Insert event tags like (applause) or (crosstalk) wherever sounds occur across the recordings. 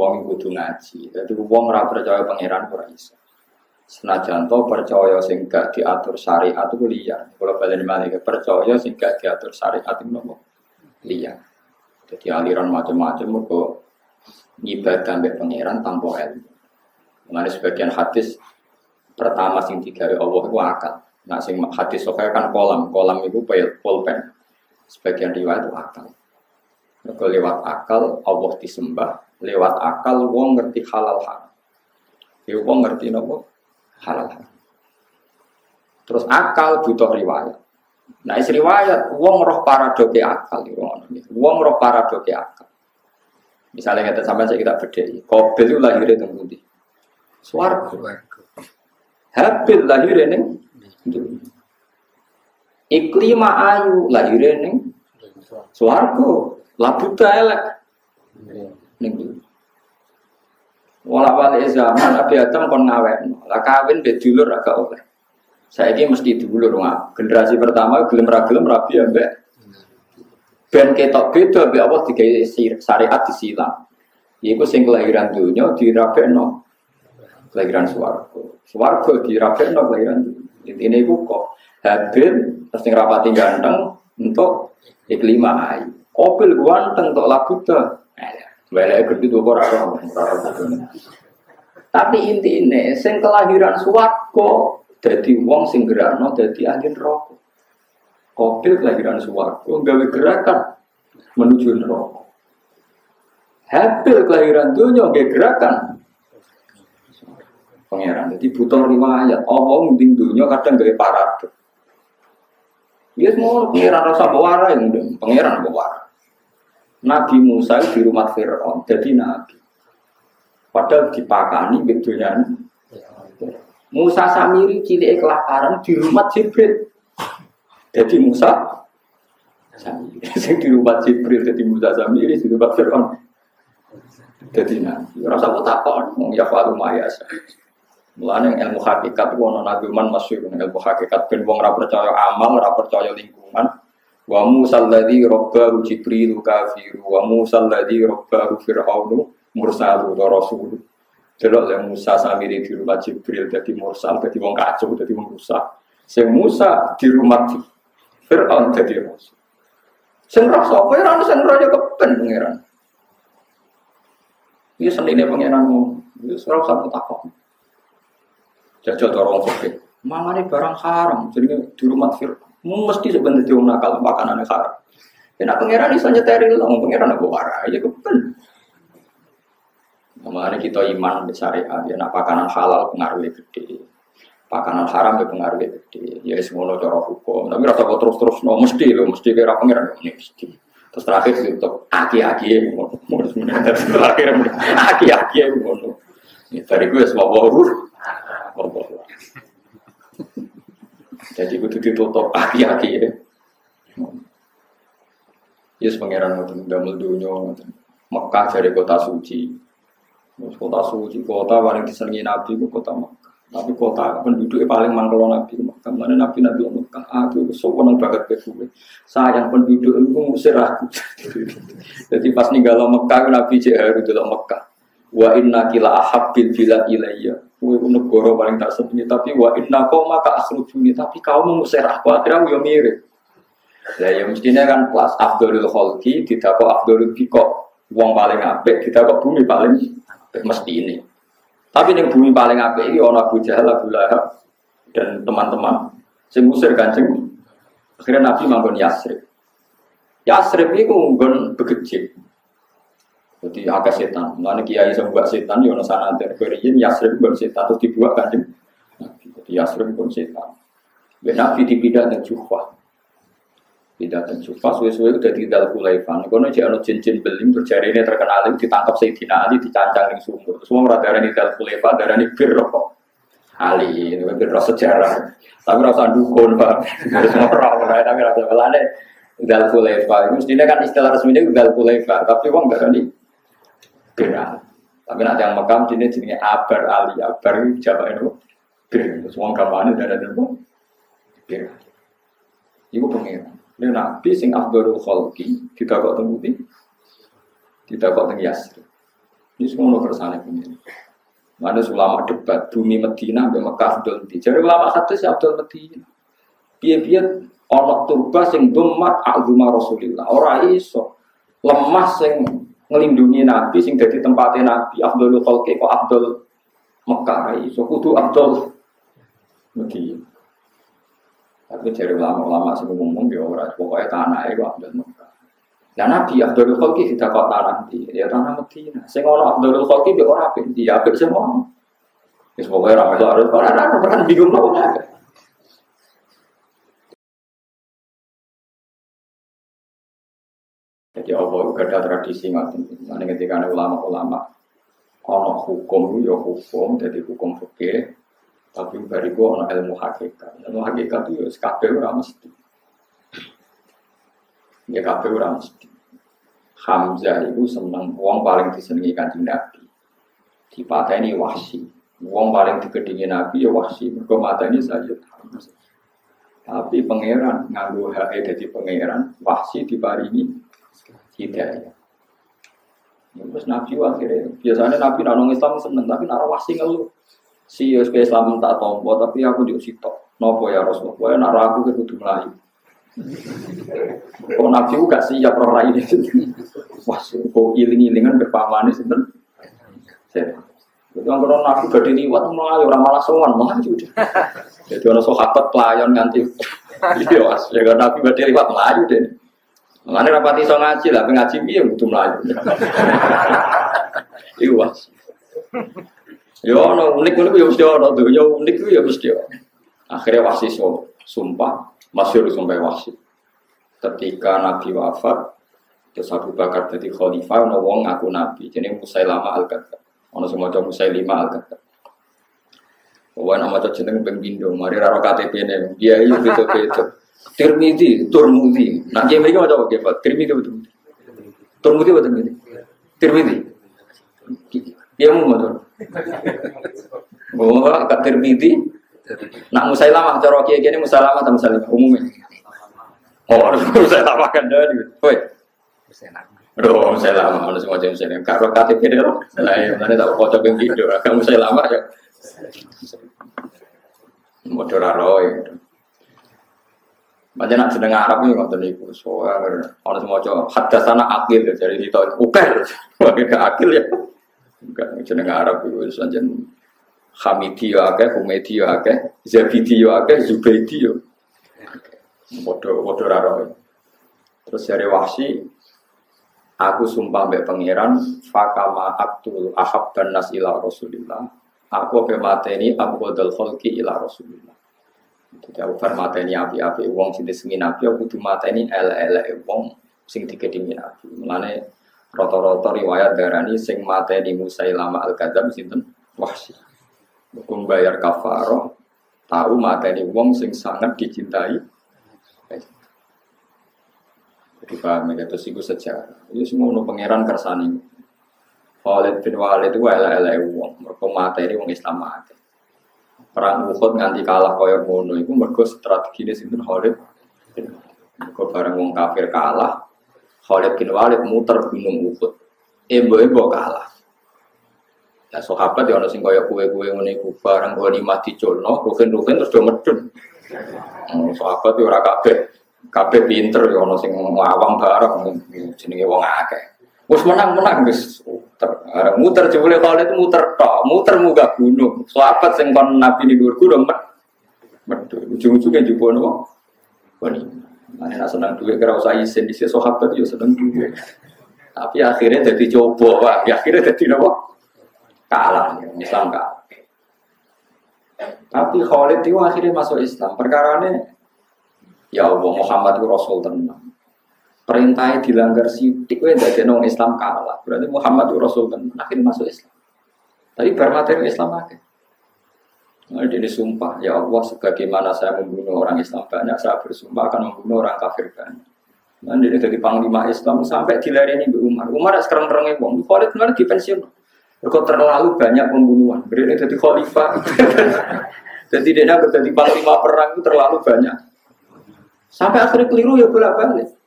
wong kudu ngaji. Jadi wong ora percaya pangeran ora iso. Senajan to percaya sing gak diatur syariat itu liya. Kalau balen malih percaya sing gak diatur syariat itu nopo? Liya. Jadi aliran macam-macam mergo ngibadah mbek pangeran tanpa ilmu. Mengenai sebagian hadis pertama sing digawe Allah itu akal. Nah sing hadis sokai kan kolam, kolam itu pulpen. Sebagian riwayat itu akal. Mereka lewat akal Allah disembah, lewat akal wong ngerti halal haram. Ya wong ngerti nopo halal haram. Terus akal butuh riwayat. Nah, isi riwayat, wong roh paradoke akal, wong roh paradoke akal. Misalnya kita sampai saya kita beda, Kobil itu lahirnya di Budi. Suarga. Habil lahirnya nih. Iklima ayu lahirnya nih. Suarga. Labuta elek. Ning Wala wali zaman Nabi Adam kon ngawen. Lah kawin be dulur agak oleh. Saya ini mesti dulur nggak. Generasi pertama gelem ra gelem rabi ambek ben ketok beda ambek Allah tiga syariat disilang. Iku sing kelahiran dunia dirabekno kelahiran swarga. Swarga dirabekno kelahiran dunia. Ini iku kok Habil terus sing rapati ganteng untuk iklima ayu. Opel ganteng untuk lakuta. Balik gede tuh orang Tapi intinya, sing kelahiran suwargo, jadi wong sing gerano, jadi angin rokok. Kopil kelahiran suwargo, gawe gerakan menuju neraka. Habil kelahiran dunia, gawe gerakan pangeran. Jadi butuh riwayat. Allah mending dunia kadang gawe paradok. Ya semua pangeran rasa bawara yang pangeran bawara. Nabi Musa di rumah Fir'aun, jadi Nabi. Padahal dipakani bedanya. Musa Samiri cilik kelaparan di rumah Jibril. Jadi Musa Samiri. (laughs) di rumah Jibril, jadi Musa Samiri di rumah Fir'aun. Jadi Nabi. Rasa takon, ya falu mayasa. Mulane ilmu hakikat itu ono nabi man masuk ilmu hakikat ben wong ora percaya amal, ora percaya lingkungan, Wa Musa alladhi rabbahu Jibril kafiru wa Musa alladhi rabbahu Fir'aunu mursalu wa rasulu. Delok le Musa samiri di rumah Jibril dadi mursal dadi wong kacau dadi wong rusak. Sing Musa di rumah Fir'aun dadi rasul. Sing rasa apa ya ana sing royo kepen pangeran. Iki senine pangeranmu. Iki ora usah takok. Jajal dorong fikih. Mangane barang haram jadi di rumah Fir'aun. Mesti sebenarnya dia nakal makanan haram. Ya nak pangeran bisa nyeteri lah, pangeran aku aja kepen. Kemarin kita iman di syariat, ya nak makanan halal pengaruhnya gede. Makanan haram ya pengaruhnya gede. Ya semua cara hukum. Tapi rasa kok terus-terus no mesti lo, mesti kira pangeran ini mesti. Terus terakhir untuk aki-aki terakhir aki-aki ngono. Dari gue semua baru. Jadi itu ditutup (laughs) aki-aki ya. Yes pangeran ngoten damel dunya Mekah dari kota suci. Kota suci, kota paling disenangi Nabi itu kota Mekah. Tapi kota penduduknya paling mangkelo Nabi Mekah. Mana Nabi Nabi Mekah? Aku seneng banget ke gue. Sayang penduduk itu ngusir aku. (laughs) Jadi pas ninggalo Mekah Nabi harus delok Mekah. Wa inna kila ahabbil bilad ilayya Kue negara paling tak sebenarnya tapi wa inna kau maka akhrujuni tapi kau mengusir aku akhirnya aku yang mirip. Ya ya mestinya kan kelas Abdul Kholki tidak kok Abdul Biko uang paling apik tidak kok bumi paling apik mesti ini. Tapi yang bumi paling apik ini orang Abu Jahal Abu Lahab dan teman-teman. Saya ngusir kancing. Akhirnya Nabi manggon Yasrib. Yasrib ini nggon begecik. Jadi agak setan. Mana kiai sebuah setan, yono sana terkeriin Yasrib pun setan terus dibuat kan Jadi Yasrib pun setan. Ben Nabi dipindah dan Jufa. Pindah dan Jufa, suwe-suwe udah di dalam Kulaifan. Kono cek ono cincin beling terjadi ini terkenal ditangkap Sayyidina Ali dicancang di sumur. Semua orang darah di dalam Kulaifan, darah di bir Ali, ini bir sejarah. Tapi rasa dukun pak. Semua orang, tapi rasa belane. Dal Kulaifa, mestinya kan istilah resminya Dal Kulaifa, tapi uang gak ada Bera. Tapi nanti yang makam sini jenisnya Abar Ali, Abar Jawa itu Bera. Terus uang kapan ada ada apa? Bera. Ibu pengiran. Ini nabi sing Abdul Khalki kita kok temui kita kok teng Yasri. Ini semua kersane ini. Mana ulama debat bumi Medina sampai Mekah Abdul Medina. Jadi ulama satu si Abdul Medina. Biar-biar orang turba sing domat agama Rasulullah. Orang iso lemah sing ngelindungi Nabi sing jadi tempatnya Nabi Abdul Khalqi kok Abdul Mekah iso kudu Abdul Medina. Tapi dari ulama-ulama sing ngomong ya ora pokoknya tanah itu Abdul Mekah. Nah Nabi Abdul Khalqi tidak kok tanah di ya tanah Medina. Sing ono Abdul Khalqi ya ora apik di apik ono. Wis pokoke ora melok harus ora ora ora bingung kok. Jadi Allah juga ada tradisi ngaten. Mana ketika ada ulama-ulama ono hukum ya hukum, jadi hukum fikih. Tapi bariku ono ilmu hakikat. Ilmu hakikat itu ya kabeh ora mesti. Ya kabeh ora mesti. Hamzah itu seneng wong paling disenengi kanjeng Nabi. Dipateni wahsi. Wong paling digedingi Nabi ya wahsi. Mergo mateni Sayyid Hamzah. Tapi pangeran nganggo hak jadi pangeran wahsi diparingi hidayah. Ya, terus Nabi akhirnya biasanya Nabi nang Islam seneng tapi nara wahsi ngeluh. Si Yus Islam tak tompo tapi aku juga sitok. Nopo ya Rasulullah, nara aku ke kudu melayu. Kok Nabi juga siap roh ini. Wah, kok iling-ilingan berpamane sinten. Jadi kalau Nabi gede liwat melayu, orang malah sowan melayu. Jadi orang sahabat pelayan nganti. Iya. Ya Nabi gede liwat melayu deh. Mengenai rapati so ngaji lah, ngaji biar butuh melayu. Mas. Yo, no unik unik ya mesti ono tuh, yo unik ya mesti. Akhirnya wasi so, sumpah, masih harus sampai wasi. Ketika Nabi wafat, terus Abu Bakar jadi khalifah, ono wong aku Nabi, jadi Musailama al-Kadzab. Ono semua cowok Musailima al-Kadzab. Wah nama cowok jeneng pembindo, mari raro KTP nih, dia itu betul betul. Tirmidhi, Turmudi. Nah dia mereka macam apa Pak? Tirmidhi betul. Turmudi betul betul. Tirmidhi. Dia mau betul. Oh, kat Tirmidhi. Nak Musailamah cara kiai gini Musailamah atau Musailamah umumnya. Oh, harus (laughs) Musailamah kan dari. Woi. Aduh, Musailamah, harus semua jenis Musailamah. Karo KTP dia loh. Nah, ya, mana tak kocok yang video. Kamu Musailamah ya. Modal roy. Macam nak sedang Arab ini ngotot niku. Semua coba hatta sana akil jadi itu ukel. Bagi (laughs) ke akil ya. Bukan sedang Arab itu saja. Hamidi yo akeh, Humedi yo akeh, Zabidi yo akeh, Zubaidi yo. Bodoh bodoh raro. Terus dari wahsi, aku sumpah mbek pangeran, fakama aktul ahab dan nas ila rasulillah. Aku pe mateni abdul khalqi ila rasulillah. Jadi aku bar mateni api-api wong sing disengi nabi aku kudu mateni ele-ele wong sing dikedingi nabi. Mulane rata-rata riwayat darani sing mateni Musailama al-Kadzab sinten wahsi. Hukum bayar kafaroh tahu mateni wong sing sangat dicintai. Jadi paham ya, terus itu sejarah. Itu semua no pangeran kersani. Khalid bin Walid itu ele-ele wong. Mereka mateni wong Islam mati perang Uhud nganti kalah kaya ngono iku mergo strategine sinten Khalid bin Mergo bareng wong kafir kalah, Khalid bin Walid muter gunung Uhud. Embo-embo kalah. Nah sahabat ya ono sing kaya kue-kue ngene iku bareng goni mati culno, rugen-rugen terus do medun. Hmm, sahabat ya ora kabeh kabeh pinter ya ono sing ngawang bareng jenenge wong akeh. Wes menang-menang wis muter. Muter jebule Khalid muter tok, muter muga gunung. Sahabat sing kon Nabi ni dhuwur gunung met. Metu ujung-ujungnya juga nopo. Bani. Mana nak senang duit kira usah isin di sisi sahabat yo seneng duit. Tapi akhirnya jadi coba, Pak. Ya, akhirnya jadi nopo? Kalah, ya. Islam kalah. Tapi Khalid itu akhirnya masuk Islam. Perkara ini, ya Allah Muhammad itu Rasul tenang. Perintahnya dilanggar sidik, gue dari nong Islam kalah. Berarti Muhammad Rasul tenang. Akhirnya masuk Islam. Tapi bermateri Islam aja. Nah, dia sumpah, ya Allah, sebagaimana saya membunuh orang Islam banyak, saya bersumpah akan membunuh orang kafir banyak. Nah, jadi panglima Islam sampai dilari ini Umar. Umar sekarang terangnya bom. Khalid kemarin di pensiun. Kok terlalu banyak pembunuhan. Beri jadi khalifah. (laughs) jadi dia jadi panglima perang itu terlalu banyak. Sampai akhirnya keliru ya bolak balik.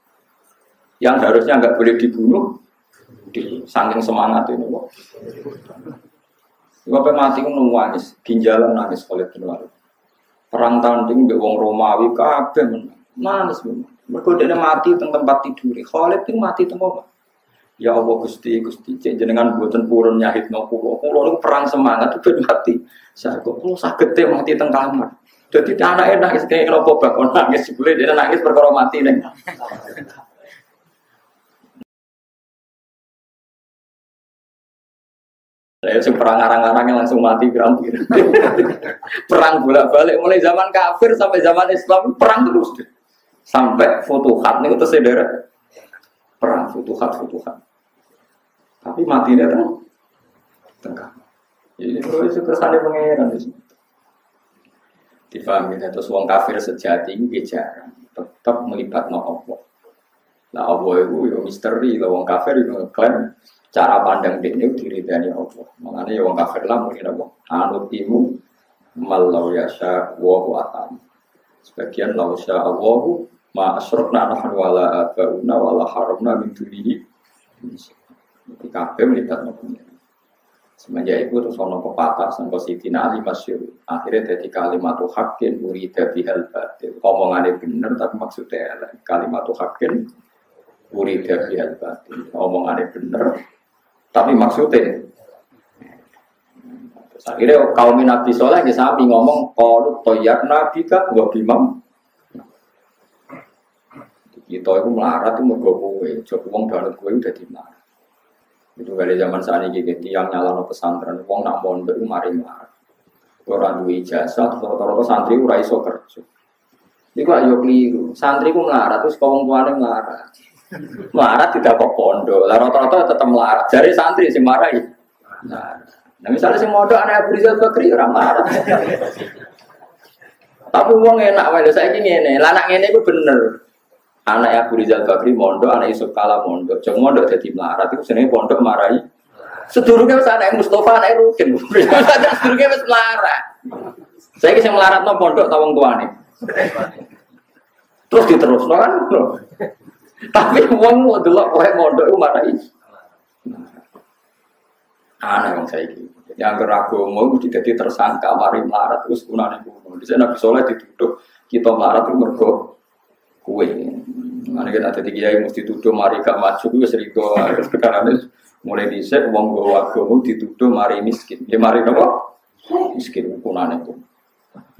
Yang harusnya nggak boleh dibunuh, gede, saking semangat ini kok. Gue mati pun nangis, ginjalan nangis Khalid bin. Perang tanding be wong Romawi kabeh nangis memang. Mergo dene mati teng tempat tidur. Khalid itu mati teng apa? Ya Allah Gusti Gusti cek jenengan buatan purun nyahit. Kulo niku perang semangat (laughs) itu mati. Saya kok kulo saged mati teng kamar. Jadi anaknya nangis kayak nopo bakon nangis boleh dia nangis perkara mati nih. Saya sing perang arang-arangnya langsung mati pirang perang bolak-balik mulai zaman kafir sampai zaman Islam perang terus. Sampai futuhat nih itu sederet perang futuhat futuhat. Tapi matinya kan tengah. Jadi terus kesannya pengeran di sini. Difahami terus wong kafir sejati ini jarang tetap melibat no Allah. Nah Allah itu ya misteri, lah wong kafir itu ngeklaim cara pandang dia diridani Allah. Makanya yang kafir lah mungkin apa? Anut imu malau yasha wa atam. Sebagian lau sya Allahu ma asrokna nahnu wala abauna wala haramna min dunihi. Jadi kafir melihat nopo Semenjak itu terus ono pepatah sampai Siti Ali masyur. Akhirnya jadi kalimat hakin urida bihal batil. Omongannya bener tapi maksudnya kalimat hakin urida bihal batil. Omongannya bener tapi maksudnya, akhirnya kaum Nabi Soleh ya sapi ngomong kalau toyar Nabi kan gua bimam. Kita itu melarat itu mau gue, coba uang banget gue udah di mana. Itu dari zaman saat ini gitu, yang nyala no pesantren, uang nak mau baru mari melarat. Orang dua ijazah, rata-rata santri udah iso kerja. Kok ayo keliru, santri ku melarat, terus kaum tuane melarat. Melarat tidak kok pondok. Lah rata-rata tetap melarat. Jadi santri sih marahi. Nah, nah misalnya si modal anak Abu Rizal Bakri orang melarat. Tapi uang enak wae saya ini ngene. Lah anak ngene iku bener. Anak Abu Rizal Bakri mondok, anak Yusuf Kala mondok. Jeng jadi melarat itu senenge pondok marahi. Sedurunge wis anak Mustafa anak Rukin. (laughs) Sedurunge wis melarat. Saya kisah melarat no pondok tawang tuane. Terus diterus kan? Tapi uang mau delok kowe mondok iku marai. Aneh wong saiki. Yang keragu mau jadi tersangka mari melarat terus kunane kuno. Di sana Nabi Soleh dituduh kita melarat itu mergo kue. Mana kita tadi kiai mesti tuduh mari gak maju itu serigo. Sekarang mulai dhisik wong gowo agama dituduh mari miskin. Ya mari nopo? Miskin kunane itu.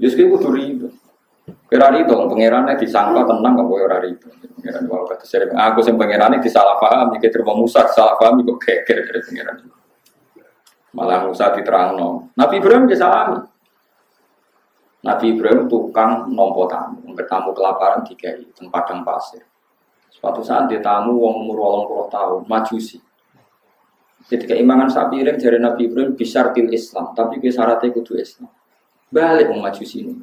Ya miskin kudu riba. Kira itu pangerannya disangka tenang kok ora itu. Pangeran wae kata sering aku sing pangerane disalah paham iki terima Musa salah paham kok geger dari pangeran. Malah Musa diterangno. Nabi Ibrahim disalami. Nabi Ibrahim tukang nompo tamu, tamu kelaparan tiga tempat padang pasir. Suatu saat dia tamu wong umur wolong puluh tahun, majusi. Jadi keimangan sapi piring dari Nabi Ibrahim bisa Islam, tapi syaratnya kudu Islam. Balik mau majusi ini.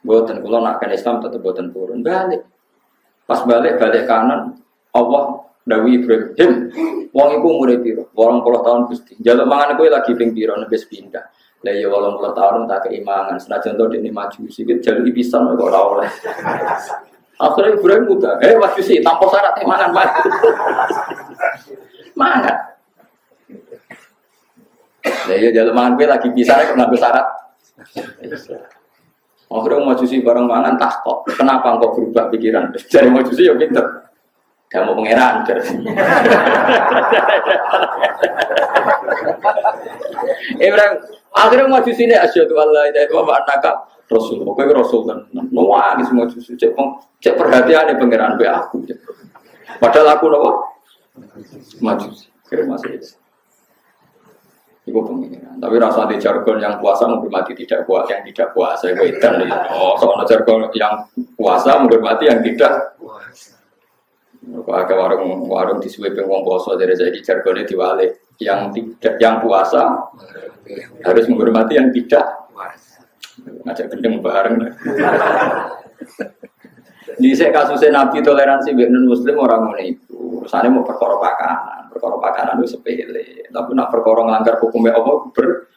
Buatan kalau nak kan Islam tetap buatan turun balik. Pas balik balik kanan Allah Dawi Ibrahim, wong iku umure piro? 80 tahun Gusti. Jaluk mangan kowe lagi ping piro nek pindah. Lah ya 80 tahun tak keimangan. Senajan to dene maju sikit jaluk pisan kok ora oleh. (laughs) Akhirnya Ibrahim udah, eh maju sih tanpa syarat mangan maju. mangan. Lah ya jaluk mangan kowe lagi bisa nek nganggo syarat. Akhirnya mau cuci barang mangan tak kok. Kenapa engkau berubah pikiran? (laughs) Jadi mau cuci ya pinter. Gak mau pangeran. (laughs) Ibrahim akhirnya mau cuci ini asyhadu Allah itu apa anaka Rasul. Pokoknya Rasul kan. Nangis semua cuci. Cek cek perhatian pangeran be aku. Padahal aku nopo maju. Kira masih itu pengiran. Tapi rasa di jargon yang puasa menghormati tidak puasa, yang tidak puasa itu edan. Oh, soalnya jargon yang puasa menghormati yang tidak Kok ada warung warung di sweeping wong poso dari saya di jargonnya diwale yang tidak yang puasa harus menghormati yang tidak ngajak gendeng bareng. Di saya kasusnya Nabi toleransi dengan Muslim orang ngono itu. Mau perkara pakanan, perkara pakanan itu sepele. Tapi nak perkara melanggar hukumnya Allah ber